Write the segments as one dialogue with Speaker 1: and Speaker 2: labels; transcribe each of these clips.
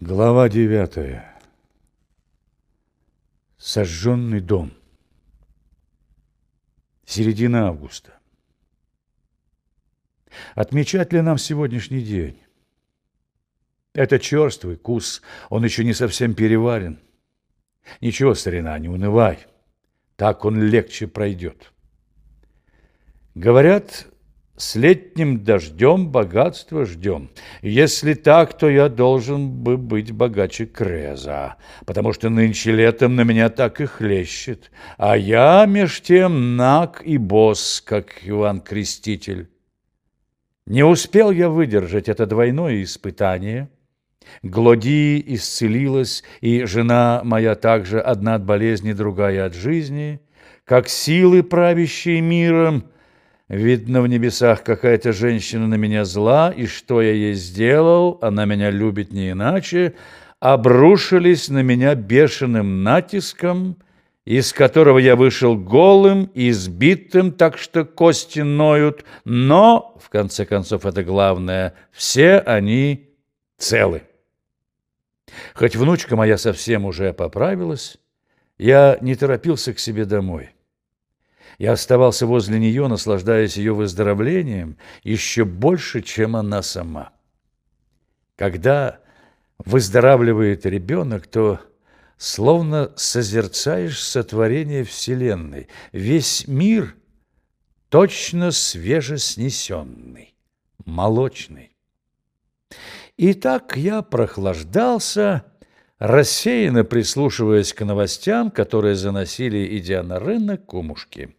Speaker 1: Глава девятая. Сожженный дом. Середина августа. Отмечать ли нам сегодняшний день? Это черствый кус, он еще не совсем переварен. Ничего, старина, не унывай, так он легче пройдет. Говорят, с летним дождем богатство ждем. Если так, то я должен бы быть богаче Креза, потому что нынче летом на меня так и хлещет, а я меж тем наг и босс, как Иван Креститель. Не успел я выдержать это двойное испытание. Глоди исцелилась, и жена моя также одна от болезни, другая от жизни, как силы, правящие миром, Видно, в небесах какая-то женщина на меня зла, и что я ей сделал, она меня любит не иначе, обрушились на меня бешеным натиском, из которого я вышел голым избитым, так что кости ноют, но, в конце концов, это главное, все они целы. Хоть внучка моя совсем уже поправилась, я не торопился к себе домой. Я оставался возле нее, наслаждаясь ее выздоровлением еще больше, чем она сама. Когда выздоравливает ребенок, то словно созерцаешь сотворение Вселенной. Весь мир точно свежеснесенный, молочный. И так я прохлаждался, рассеянно прислушиваясь к новостям, которые заносили, идя на рынок, кумушки.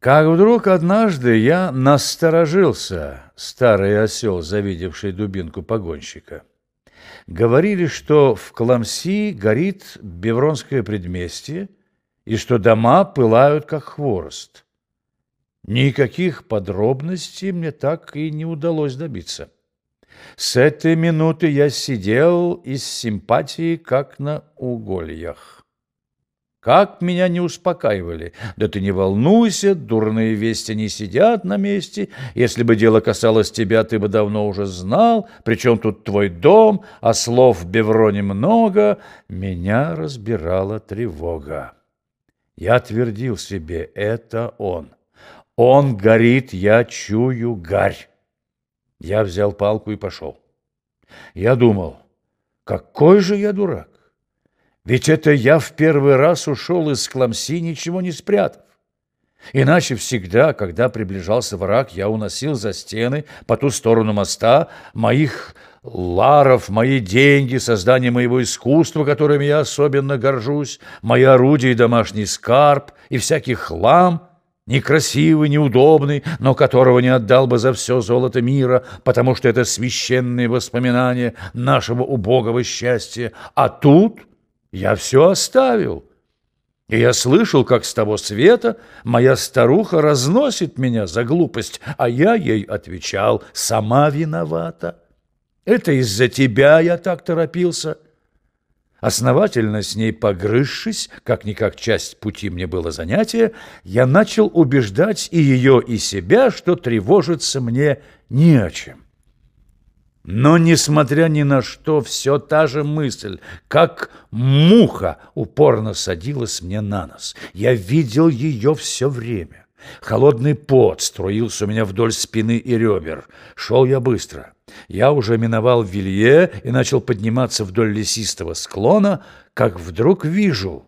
Speaker 1: Как вдруг однажды я насторожился, старый осел, завидевший дубинку погонщика. Говорили, что в Кламси горит Бевронское предместье и что дома пылают, как хворост. Никаких подробностей мне так и не удалось добиться. С этой минуты я сидел из симпатии, как на угольях. Как меня не успокаивали. Да ты не волнуйся, дурные вести не сидят на месте. Если бы дело касалось тебя, ты бы давно уже знал. Причем тут твой дом, а слов в Бевроне много. Меня разбирала тревога. Я твердил себе, это он. Он горит, я чую гарь. Я взял палку и пошел. Я думал, какой же я дурак. Ведь это я в первый раз ушел из Кламси, ничего не спрятав. Иначе всегда, когда приближался враг, я уносил за стены по ту сторону моста моих ларов, мои деньги, создание моего искусства, которым я особенно горжусь, мои орудия и домашний скарб, и всякий хлам, некрасивый, неудобный, но которого не отдал бы за все золото мира, потому что это священные воспоминания нашего убогого счастья. А тут я все оставил. И я слышал, как с того света моя старуха разносит меня за глупость, а я ей отвечал, сама виновата. Это из-за тебя я так торопился. Основательно с ней погрызшись, как-никак часть пути мне было занятие, я начал убеждать и ее, и себя, что тревожиться мне не о чем. Но, несмотря ни на что, все та же мысль, как муха, упорно садилась мне на нос. Я видел ее все время. Холодный пот струился у меня вдоль спины и ребер. Шел я быстро. Я уже миновал Вилье и начал подниматься вдоль лесистого склона, как вдруг вижу,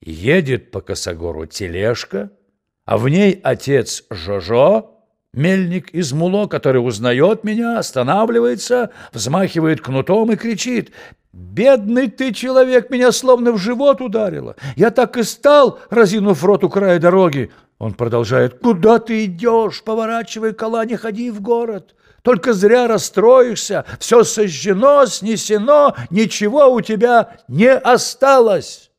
Speaker 1: едет по косогору тележка, а в ней отец Жожо, Мельник из Муло, который узнает меня, останавливается, взмахивает кнутом и кричит «Бедный ты человек, меня словно в живот ударило! Я так и стал, разинув рот у края дороги!» Он продолжает «Куда ты идешь? Поворачивай кола, не ходи в город!» Только зря расстроишься, все сожжено, снесено, ничего у тебя не осталось.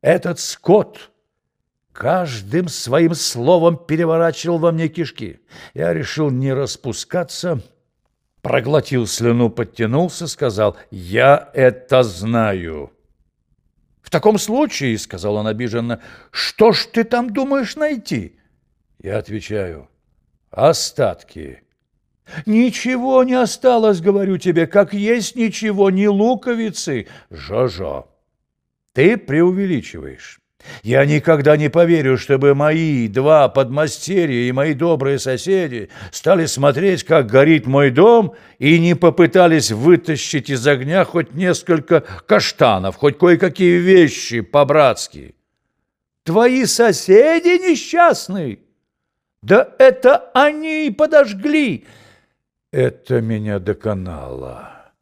Speaker 1: Этот скот каждым своим словом переворачивал во мне кишки. Я решил не распускаться, проглотил слюну, подтянулся, сказал «Я это знаю». «В таком случае, — сказал он обиженно, — что ж ты там думаешь найти?» Я отвечаю «Остатки». Ничего не осталось, говорю тебе, как есть ничего, ни луковицы. Жо-жо, ты преувеличиваешь. Я никогда не поверю, чтобы мои два подмастерья и мои добрые соседи стали смотреть, как горит мой дом, и не попытались вытащить из огня хоть несколько каштанов, хоть кое-какие вещи по-братски. Твои соседи несчастные? Да это они и подожгли. Это меня доконало.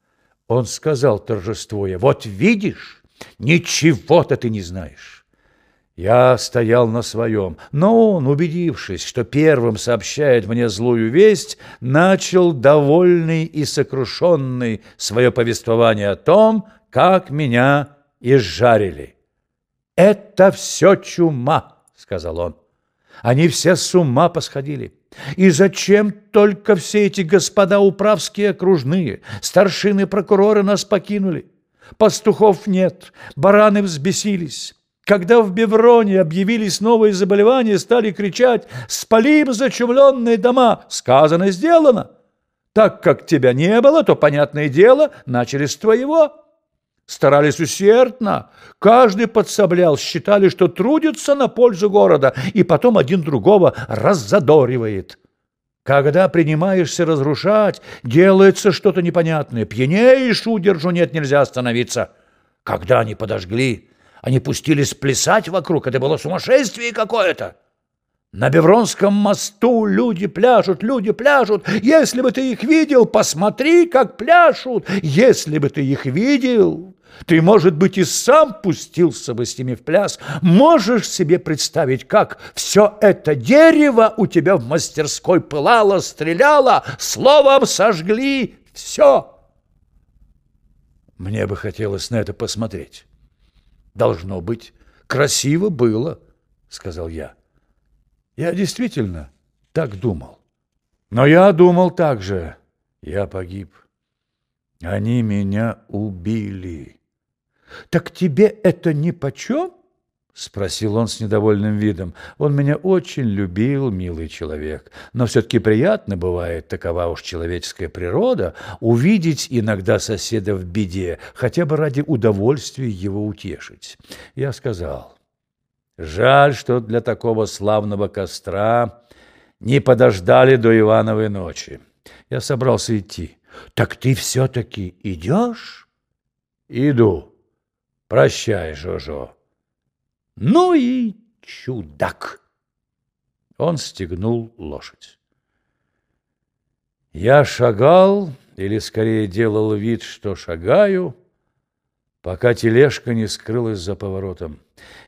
Speaker 1: Он сказал, торжествуя, вот видишь, ничего-то ты не знаешь. Я стоял на своем, но он, убедившись, что первым сообщает мне злую весть, начал, довольный и сокрушенный, свое повествование о том, как меня изжарили. «Это все чума», — сказал он. «Они все с ума посходили. И зачем только все эти господа управские окружные, старшины прокуроры нас покинули? Пастухов нет, бараны взбесились». Когда в Бевроне объявились новые заболевания, стали кричать «Спалим зачумленные дома!» Сказано, сделано. Так как тебя не было, то, понятное дело, начали с твоего. Старались усердно. Каждый подсоблял, считали, что трудится на пользу города, и потом один другого раззадоривает. Когда принимаешься разрушать, делается что-то непонятное. Пьянеешь, удержу нет, нельзя остановиться. Когда они подожгли, они пустились плясать вокруг, это было сумасшествие какое-то. На Бевронском мосту люди пляшут, люди пляшут. Если бы ты их видел, посмотри, как пляшут. Если бы ты их видел, ты, может быть, и сам пустился бы с ними в пляс. Можешь себе представить, как все это дерево у тебя в мастерской пылало, стреляло, словом сожгли все. Мне бы хотелось на это посмотреть. Должно быть, красиво было, сказал я. Я действительно так думал. Но я думал так же. Я погиб. Они меня убили. Так тебе это нипочем? — спросил он с недовольным видом. «Он меня очень любил, милый человек, но все-таки приятно бывает, такова уж человеческая природа, увидеть иногда соседа в беде, хотя бы ради удовольствия его утешить». Я сказал, «Жаль, что для такого славного костра не подождали до Ивановой ночи». Я собрался идти. «Так ты все-таки идешь?» «Иду. Прощай, Жожо». Ну и чудак! Он стегнул лошадь. Я шагал, или скорее делал вид, что шагаю, пока тележка не скрылась за поворотом.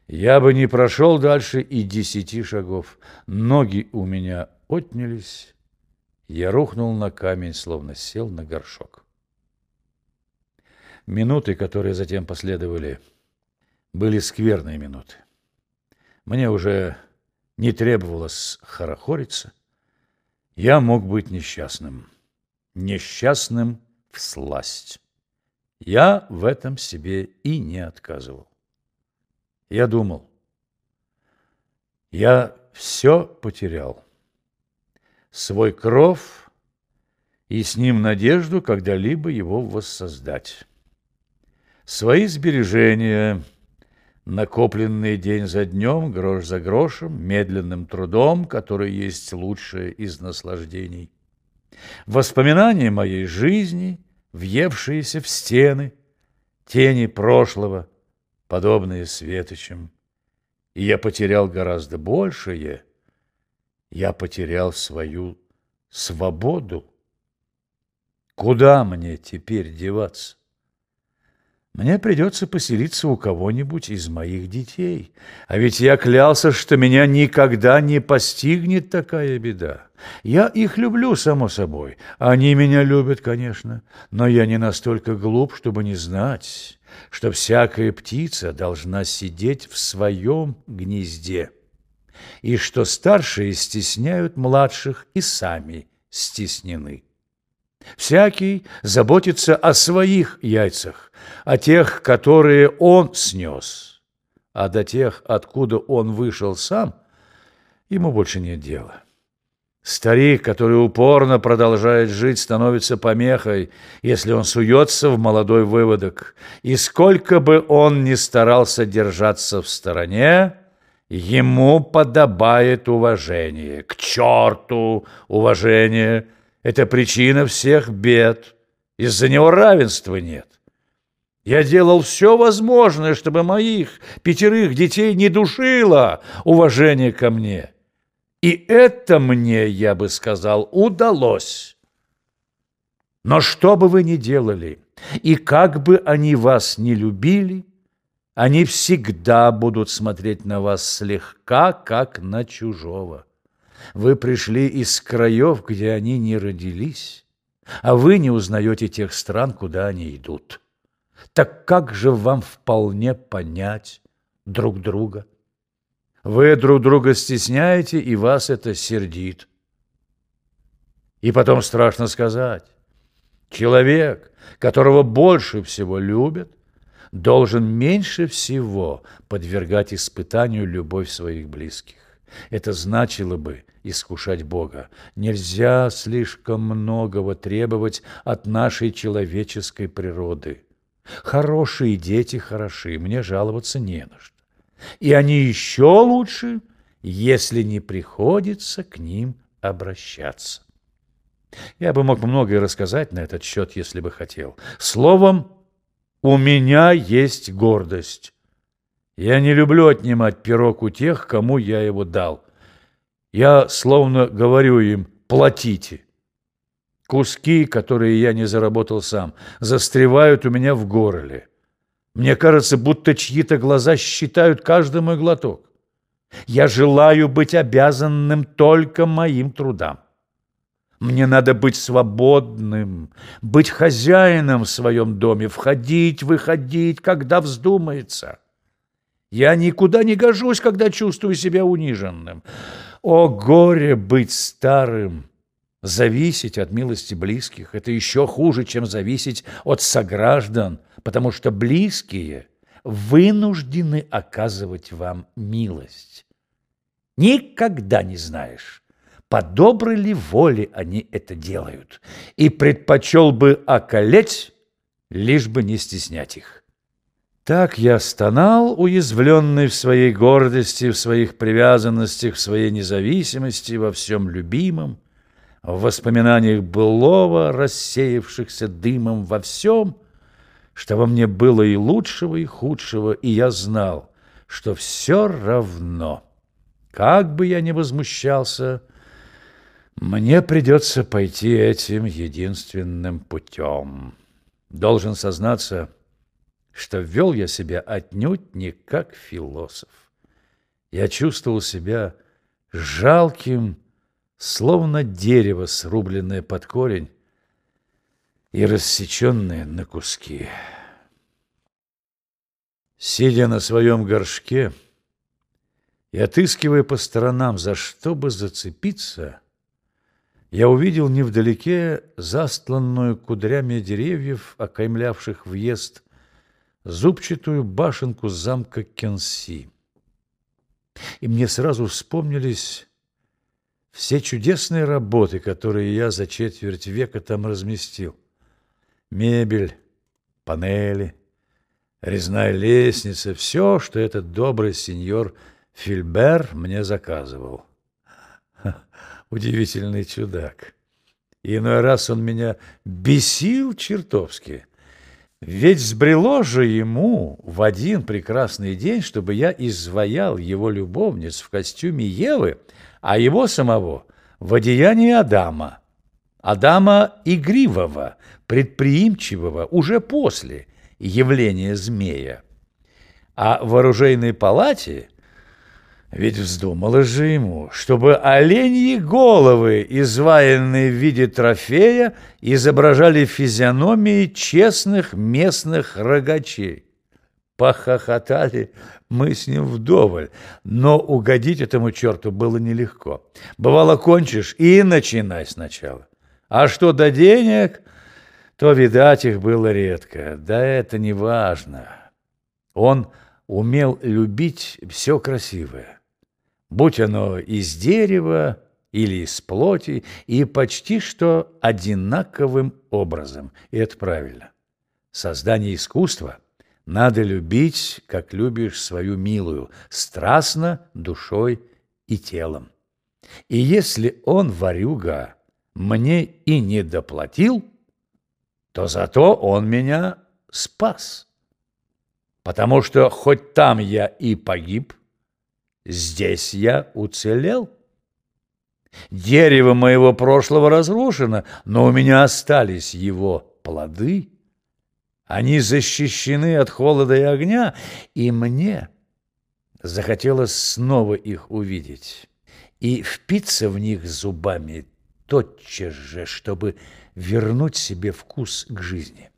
Speaker 1: Я бы не прошел дальше и десяти шагов. Ноги у меня отнялись. Я рухнул на камень, словно сел на горшок. Минуты, которые затем последовали, были скверные минуты. Мне уже не требовалось хорохориться. Я мог быть несчастным. Несчастным в сласть. Я в этом себе и не отказывал. Я думал, я все потерял. Свой кров и с ним надежду когда-либо его воссоздать. Свои сбережения — накопленные день за днем, грош за грошем, медленным трудом, который есть лучшее из наслаждений. Воспоминания моей жизни, въевшиеся в стены, тени прошлого, подобные светочам. И я потерял гораздо большее, я потерял свою свободу. Куда мне теперь деваться? Мне придется поселиться у кого-нибудь из моих детей. А ведь я клялся, что меня никогда не постигнет такая беда. Я их люблю, само собой. Они меня любят, конечно. Но я не настолько глуп, чтобы не знать, что всякая птица должна сидеть в своем гнезде. И что старшие стесняют младших и сами стеснены. Всякий заботится о своих яйцах, о тех, которые он снес, а до тех, откуда он вышел сам, ему больше нет дела. Старик, который упорно продолжает жить, становится помехой, если он суется в молодой выводок. И сколько бы он ни старался держаться в стороне, ему подобает уважение. К черту уважение! Это причина всех бед. Из-за него равенства нет. Я делал все возможное, чтобы моих пятерых детей не душило уважение ко мне. И это мне, я бы сказал, удалось. Но что бы вы ни делали, и как бы они вас не любили, они всегда будут смотреть на вас слегка, как на чужого. Вы пришли из краев, где они не родились, а вы не узнаете тех стран, куда они идут. Так как же вам вполне понять друг друга? Вы друг друга стесняете, и вас это сердит. И потом страшно сказать. Человек, которого больше всего любят, должен меньше всего подвергать испытанию любовь своих близких. Это значило бы искушать Бога. Нельзя слишком многого требовать от нашей человеческой природы. Хорошие дети хороши, мне жаловаться не на что. И они еще лучше, если не приходится к ним обращаться. Я бы мог многое рассказать на этот счет, если бы хотел. Словом, у меня есть гордость. Я не люблю отнимать пирог у тех, кому я его дал. Я словно говорю им «платите». Куски, которые я не заработал сам, застревают у меня в горле. Мне кажется, будто чьи-то глаза считают каждый мой глоток. Я желаю быть обязанным только моим трудам. Мне надо быть свободным, быть хозяином в своем доме, входить, выходить, когда вздумается. Я никуда не гожусь, когда чувствую себя униженным. О, горе быть старым! Зависеть от милости близких – это еще хуже, чем зависеть от сограждан, потому что близкие вынуждены оказывать вам милость. Никогда не знаешь, по доброй ли воле они это делают, и предпочел бы околеть, лишь бы не стеснять их. Так я стонал, уязвленный в своей гордости, в своих привязанностях, в своей независимости, во всем любимом – в воспоминаниях былого, рассеявшихся дымом во всем, что во мне было и лучшего, и худшего, и я знал, что все равно, как бы я ни возмущался, мне придется пойти этим единственным путем. Должен сознаться, что вел я себя отнюдь не как философ. Я чувствовал себя жалким, словно дерево, срубленное под корень и рассеченное на куски. Сидя на своем горшке и отыскивая по сторонам, за что бы зацепиться, я увидел невдалеке застланную кудрями деревьев, окаймлявших въезд, зубчатую башенку замка Кенси. И мне сразу вспомнились все чудесные работы, которые я за четверть века там разместил. Мебель, панели, резная лестница, все, что этот добрый сеньор Фильбер мне заказывал. Удивительный чудак. Иной раз он меня бесил чертовски. Ведь сбрело же ему в один прекрасный день, чтобы я изваял его любовниц в костюме Евы, а его самого в одеянии Адама. Адама игривого, предприимчивого уже после явления змея. А в оружейной палате ведь вздумалось же ему, чтобы оленьи головы, изваянные в виде трофея, изображали физиономии честных местных рогачей. Похохотали мы с ним вдоволь, но угодить этому черту было нелегко. Бывало, кончишь и начинай сначала. А что до денег, то, видать, их было редко. Да это не важно. Он умел любить все красивое. Будь оно из дерева или из плоти, и почти что одинаковым образом. И это правильно. Создание искусства надо любить, как любишь свою милую, страстно, душой и телом. И если он, варюга, мне и не доплатил, то зато он меня спас. Потому что хоть там я и погиб, здесь я уцелел. Дерево моего прошлого разрушено, но у меня остались его плоды. Они защищены от холода и огня, и мне захотелось снова их увидеть и впиться в них зубами тотчас же, чтобы вернуть себе вкус к жизни.